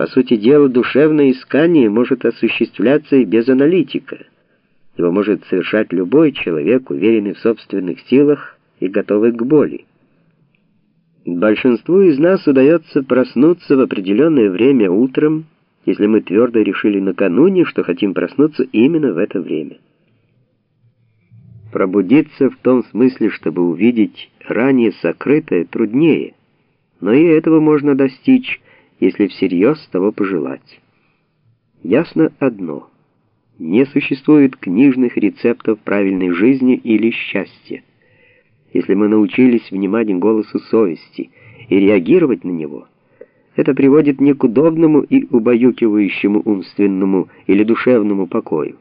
По сути дела, душевное искание может осуществляться и без аналитика. Его может совершать любой человек, уверенный в собственных силах и готовый к боли. Большинству из нас удается проснуться в определенное время утром, если мы твердо решили накануне, что хотим проснуться именно в это время. Пробудиться в том смысле, чтобы увидеть ранее сокрытое, труднее, но и этого можно достичь, если всерьез того пожелать. Ясно одно. Не существует книжных рецептов правильной жизни или счастья. Если мы научились внимать голосу совести и реагировать на него, это приводит не к удобному и убаюкивающему умственному или душевному покою,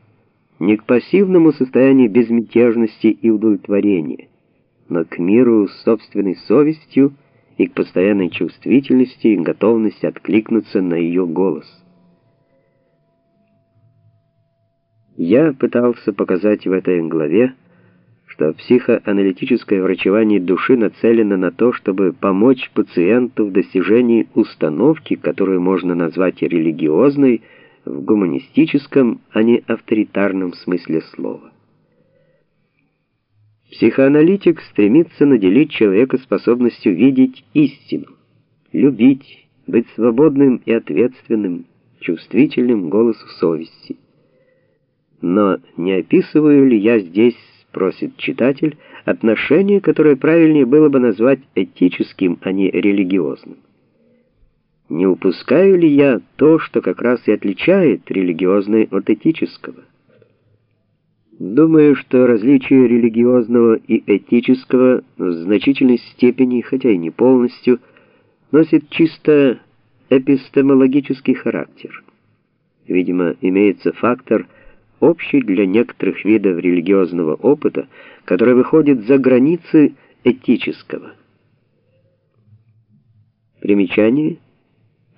не к пассивному состоянию безмятежности и удовлетворения, но к миру с собственной совестью и к постоянной чувствительности и готовности откликнуться на ее голос. Я пытался показать в этой главе, что психоаналитическое врачевание души нацелено на то, чтобы помочь пациенту в достижении установки, которую можно назвать религиозной, в гуманистическом, а не авторитарном смысле слова. Психоаналитик стремится наделить человека способностью видеть истину, любить, быть свободным и ответственным, чувствительным голосу совести. Но не описываю ли я здесь, спросит читатель, отношение, которое правильнее было бы назвать этическим, а не религиозным? Не упускаю ли я то, что как раз и отличает религиозное от этического? Думаю, что различие религиозного и этического в значительной степени, хотя и не полностью, носит чисто эпистемологический характер. Видимо, имеется фактор, общий для некоторых видов религиозного опыта, который выходит за границы этического. Примечание –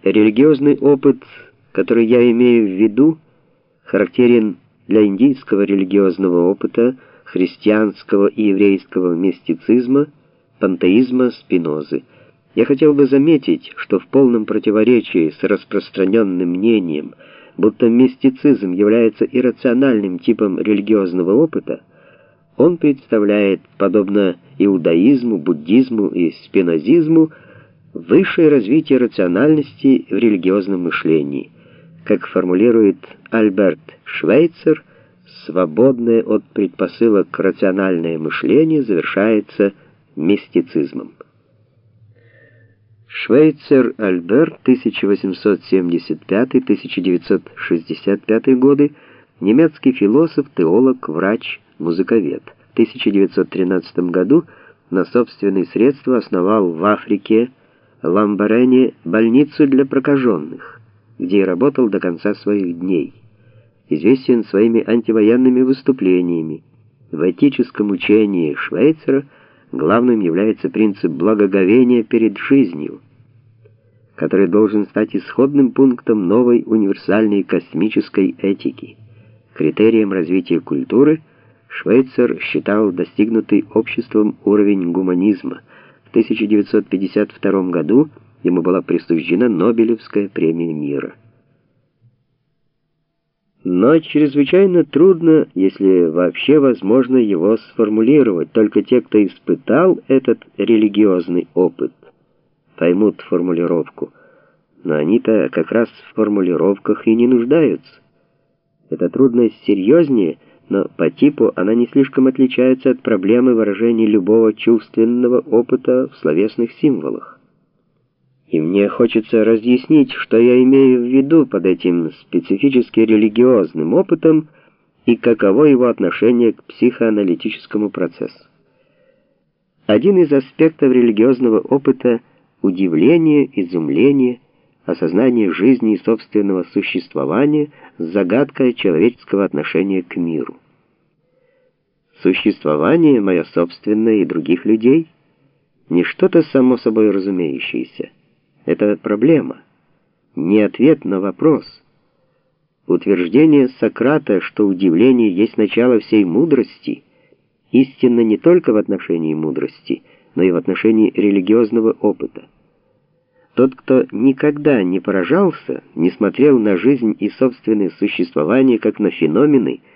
Религиозный опыт, который я имею в виду, характерен для индийского религиозного опыта, христианского и еврейского мистицизма, пантеизма Спинозы. Я хотел бы заметить, что в полном противоречии с распространенным мнением, будто мистицизм является иррациональным типом религиозного опыта, он представляет, подобно иудаизму, буддизму и спинозизму, высшее развитие рациональности в религиозном мышлении, как формулирует Альберт Швейцер, свободное от предпосылок рациональное мышление завершается мистицизмом. Швейцер Альберт, 1875-1965 годы, немецкий философ, теолог, врач, музыковед. В 1913 году на собственные средства основал в Африке Ламбарене больницу для прокаженных, где и работал до конца своих дней. Известен своими антивоенными выступлениями. В этическом учении Швейцера главным является принцип благоговения перед жизнью, который должен стать исходным пунктом новой универсальной космической этики. Критерием развития культуры Швейцер считал достигнутый обществом уровень гуманизма – 1952 году ему была присуждена Нобелевская премия мира. Но чрезвычайно трудно, если вообще возможно его сформулировать. Только те, кто испытал этот религиозный опыт, поймут формулировку. Но они-то как раз в формулировках и не нуждаются. Эта трудность серьезнее – но по типу она не слишком отличается от проблемы выражения любого чувственного опыта в словесных символах. И мне хочется разъяснить, что я имею в виду под этим специфически религиозным опытом и каково его отношение к психоаналитическому процессу. Один из аспектов религиозного опыта — удивление, изумление — осознание жизни и собственного существования с загадкой человеческого отношения к миру. Существование мое собственное и других людей не что-то само собой разумеющееся. Это проблема, не ответ на вопрос. Утверждение Сократа, что удивление есть начало всей мудрости, истинно не только в отношении мудрости, но и в отношении религиозного опыта. Тот, кто никогда не поражался, не смотрел на жизнь и собственное существование как на феномены,